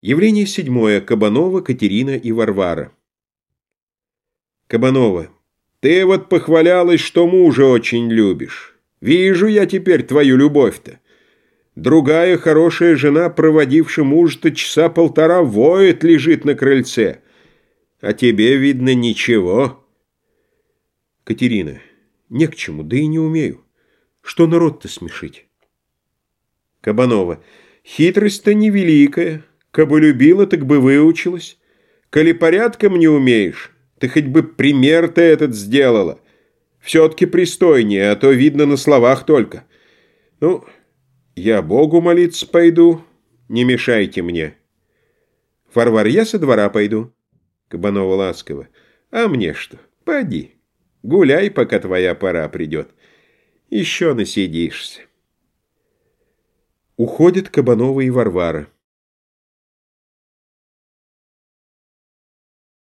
Явление седьмое. Кабанова, Катерина и Варвара. Кабанова. Ты вот похвалялась, что мужа очень любишь. Вижу я теперь твою любовь-то. Другая хорошая жена, проводившая мужа-то часа полтора, воет лежит на крыльце. А тебе, видно, ничего. Катерина. Не к чему, да и не умею. Что народ-то смешить? Кабанова. Хитрость-то невеликая. Кабы любила, так бы выучилась. Коли порядком не умеешь, ты хоть бы пример-то этот сделала. Все-таки пристойнее, а то видно на словах только. Ну, я Богу молиться пойду, не мешайте мне. Фарвар, я со двора пойду. Кабанова ласково. А мне что? Поди, гуляй, пока твоя пора придет. Еще насидишься. Уходят Кабанова и Варвара.